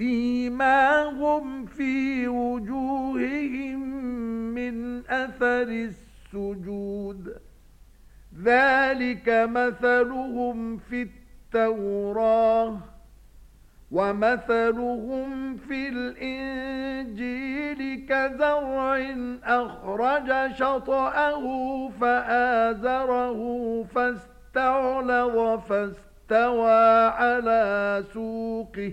سيماهم في وجوههم من أثر السجود. ذلك مثلهم في التوراة ومثلهم في الإنجيل كزرع أخرج شطأه فآزره فاستعلظ فاستوى على سوقه.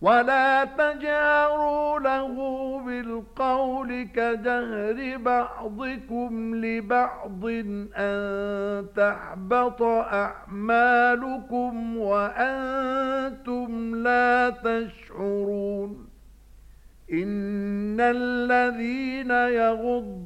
ولا تجاروا له بالقول كجهر بعضكم لبعض أن تحبط أعمالكم وأنتم لا تشعرون إن الذين يغضون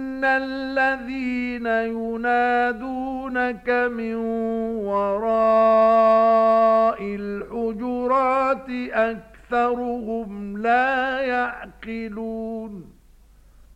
إِنَّ الَّذِينَ يُنَادُونَكَ مِنْ وَرَاءِ الْحُجُرَاتِ أَكْثَرُهُمْ لَا يَعْقِلُونَ